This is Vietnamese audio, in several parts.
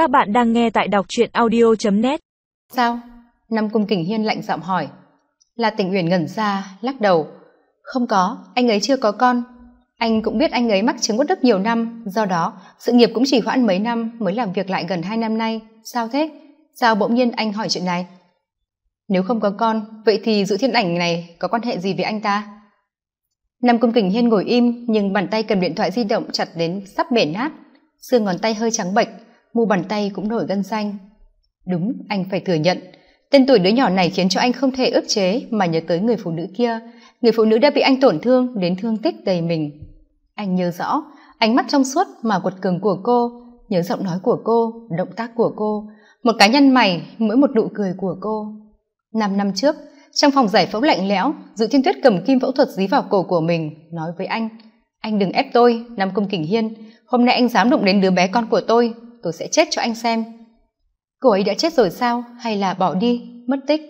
Các bạn đang nghe tại đọc truyện audio.net Sao? Năm Cung Kình Hiên lạnh giọng hỏi. Là tỉnh uyển ngẩn ra, lắc đầu. Không có, anh ấy chưa có con. Anh cũng biết anh ấy mắc chứng uất đức nhiều năm, do đó sự nghiệp cũng chỉ hoãn mấy năm mới làm việc lại gần hai năm nay. Sao thế? Sao bỗng nhiên anh hỏi chuyện này? Nếu không có con, vậy thì dự thiên ảnh này có quan hệ gì với anh ta? Nam Cung Kình Hiên ngồi im, nhưng bàn tay cầm điện thoại di động chặt đến sắp bể nát. Xương ngón tay hơi trắng bệch, mu bàn tay cũng nổi gân xanh. Đúng, anh phải thừa nhận, tên tuổi đứa nhỏ này khiến cho anh không thể ức chế mà nhớ tới người phụ nữ kia. Người phụ nữ đã bị anh tổn thương đến thương tích đầy mình. Anh nhớ rõ, ánh mắt trong suốt mà quật cường của cô, nhớ giọng nói của cô, động tác của cô, một cá nhân mày, mỗi một nụ cười của cô. Năm năm trước, trong phòng giải phẫu lạnh lẽo dự thiên tuyết cầm kim phẫu thuật dí vào cổ của mình nói với anh anh đừng ép tôi nam công kình hiên hôm nay anh dám đụng đến đứa bé con của tôi tôi sẽ chết cho anh xem. Cô ấy đã chết rồi sao? Hay là bỏ đi, mất tích?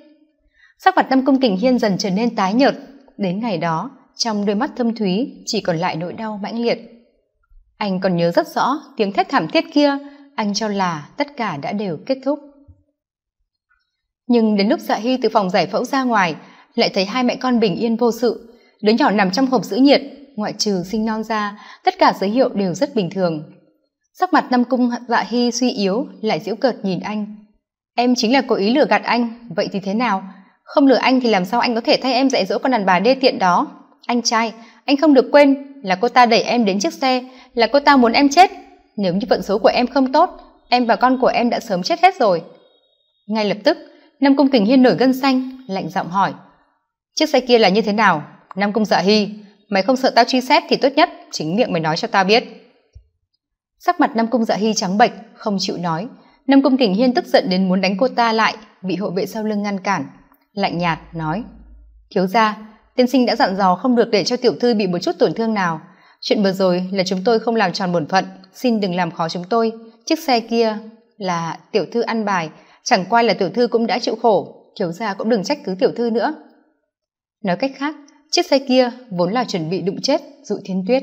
Sắc mặt năm công kình hiên dần trở nên tái nhợt. Đến ngày đó, trong đôi mắt thâm thúy, chỉ còn lại nỗi đau mãnh liệt. Anh còn nhớ rất rõ tiếng thét thảm thiết kia, anh cho là tất cả đã đều kết thúc. Nhưng đến lúc dạ hy từ phòng giải phẫu ra ngoài, lại thấy hai mẹ con bình yên vô sự. Đứa nhỏ nằm trong hộp giữ nhiệt, ngoại trừ sinh non ra, tất cả dấu hiệu đều rất bình thường sắc mặt Nam cung dạ hy suy yếu, lại giễu cợt nhìn anh. Em chính là cố ý lừa gạt anh, vậy thì thế nào? Không lừa anh thì làm sao anh có thể thay em dạy dỗ con đàn bà đê tiện đó? Anh trai, anh không được quên là cô ta đẩy em đến chiếc xe, là cô ta muốn em chết. Nếu như vận số của em không tốt, em và con của em đã sớm chết hết rồi. Ngay lập tức, nam cung kình hiên nổi gân xanh, lạnh giọng hỏi, chiếc xe kia là như thế nào? Nam cung dạ hy mày không sợ tao truy xét thì tốt nhất chính miệng mày nói cho tao biết sắc mặt nam cung dạ hy trắng bệch, không chịu nói. Nam cung kình hiên tức giận đến muốn đánh cô ta lại, bị hộ vệ sau lưng ngăn cản. Lạnh nhạt nói, thiếu ra tiên sinh đã dặn dò không được để cho tiểu thư bị một chút tổn thương nào. Chuyện vừa rồi là chúng tôi không làm tròn bổn phận, xin đừng làm khó chúng tôi. Chiếc xe kia là tiểu thư ăn bài, chẳng qua là tiểu thư cũng đã chịu khổ. Thiếu gia cũng đừng trách cứ tiểu thư nữa. Nói cách khác, chiếc xe kia vốn là chuẩn bị đụng chết dụ thiên tuyết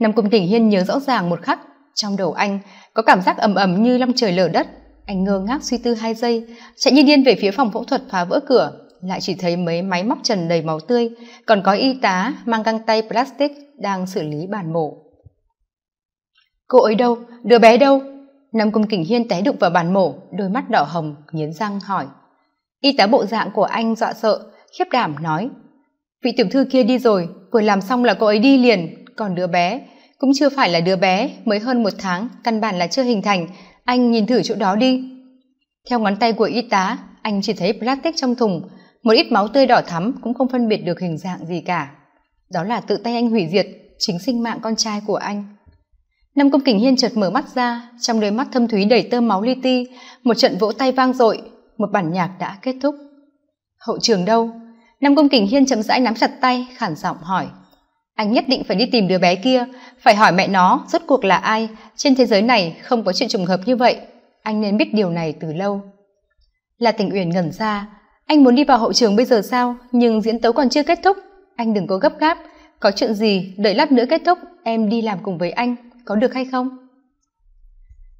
nam cung tỉnh hiên nhớ rõ ràng một khắc, trong đầu anh có cảm giác ầm ầm như long trời lở đất. Anh ngơ ngác suy tư hai giây, chạy như điên về phía phòng phẫu thuật phá vỡ cửa, lại chỉ thấy mấy máy móc trần đầy máu tươi, còn có y tá mang găng tay plastic đang xử lý bàn mổ. Cô ấy đâu? Đứa bé đâu? Nam cung kình hiên té đụng vào bàn mổ, đôi mắt đỏ hồng, nghiến răng hỏi. Y tá bộ dạng của anh dọa sợ, khiếp đảm nói. Vị tiểu thư kia đi rồi, vừa làm xong là cô ấy đi liền còn đứa bé. Cũng chưa phải là đứa bé, mới hơn một tháng, căn bản là chưa hình thành. Anh nhìn thử chỗ đó đi. Theo ngón tay của y tá, anh chỉ thấy plastic trong thùng. Một ít máu tươi đỏ thắm cũng không phân biệt được hình dạng gì cả. Đó là tự tay anh hủy diệt, chính sinh mạng con trai của anh. Năm công kình hiên chợt mở mắt ra, trong đôi mắt thâm thúy đầy tơ máu li ti, một trận vỗ tay vang dội, một bản nhạc đã kết thúc. Hậu trường đâu? Năm công kình hiên chậm rãi nắm chặt tay, khản giọng hỏi anh nhất định phải đi tìm đứa bé kia. Phải hỏi mẹ nó rốt cuộc là ai? Trên thế giới này không có chuyện trùng hợp như vậy. Anh nên biết điều này từ lâu. Là tình uyển ngẩn ra. Anh muốn đi vào hậu trường bây giờ sao? Nhưng diễn tấu còn chưa kết thúc. Anh đừng có gấp gáp. Có chuyện gì đợi lát nữa kết thúc em đi làm cùng với anh. Có được hay không?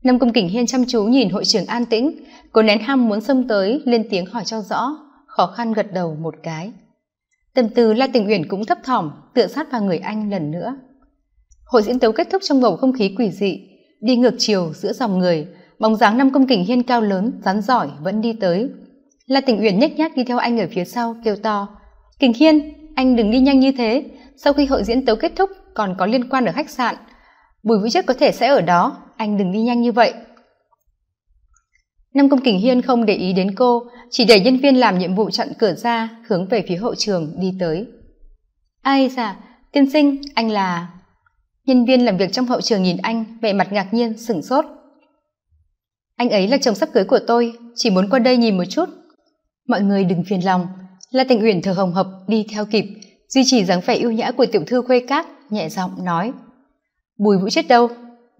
Nam Cung Kình Hiên chăm chú nhìn hội trưởng an tĩnh, cô nén ham muốn xông tới, lên tiếng hỏi cho rõ, khó khăn gật đầu một cái. Tâm tư La Tình Uyển cũng thấp thỏm, tựa sát vào người anh lần nữa. Hội diễn tấu kết thúc trong bầu không khí quỷ dị, đi ngược chiều giữa dòng người, bóng dáng năm công Kình Hiên cao lớn, rắn giỏi vẫn đi tới. La Tình Uyển nhếch nhác đi theo anh ở phía sau, kêu to: "Kình Hiên, anh đừng đi nhanh như thế, sau khi hội diễn tấu kết thúc còn có liên quan ở khách sạn." bùi vũ chất có thể sẽ ở đó anh đừng đi nhanh như vậy năm công kình hiên không để ý đến cô, chỉ để nhân viên làm nhiệm vụ chặn cửa ra, hướng về phía hậu trường, đi tới. Ai dạ tiên sinh, anh là? Nhân viên làm việc trong hậu trường nhìn anh, vẻ mặt ngạc nhiên, sửng sốt. Anh ấy là chồng sắp cưới của tôi, chỉ muốn qua đây nhìn một chút. Mọi người đừng phiền lòng là tình uyển thờ hồng hộc, đi theo kịp, duy trì dáng vẻ ưu nhã của tiểu thư khuê cát nhẹ giọng nói. Bùi vũ chết đâu?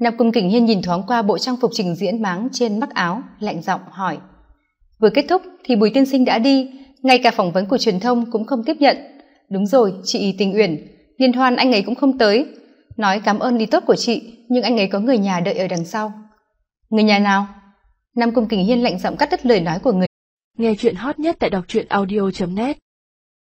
Nam cung kình hiên nhìn thoáng qua bộ trang phục trình diễn máng trên mắc áo, lạnh giọng hỏi. Vừa kết thúc thì bùi tiên sinh đã đi, ngay cả phỏng vấn của truyền thông cũng không tiếp nhận. Đúng rồi, chị tình uyển, liên hoan anh ấy cũng không tới. Nói cảm ơn đi tốt của chị, nhưng anh ấy có người nhà đợi ở đằng sau. Người nhà nào? Nam cung kình hiên lạnh giọng cắt đứt lời nói của người. Nghe chuyện hot nhất tại đọc truyện audio net.